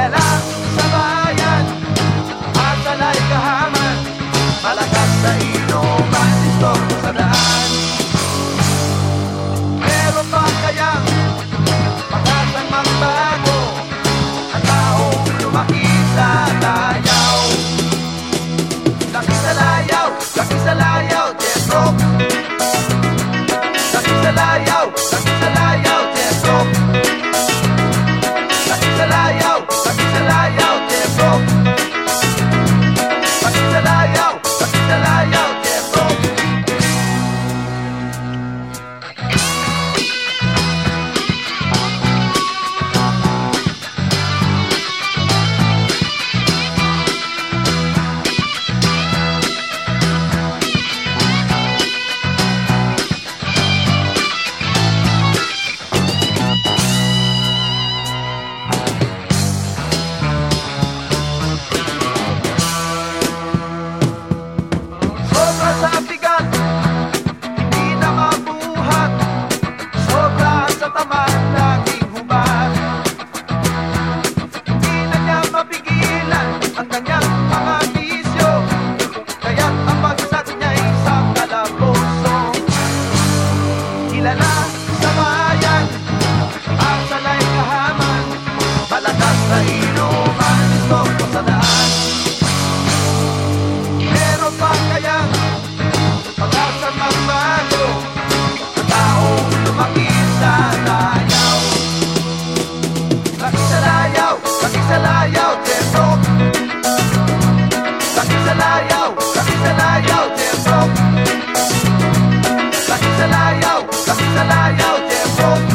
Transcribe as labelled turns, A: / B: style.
A: la la. kilala sa bayan At sana'y kahaman. Malakas na iyo Salaya, usted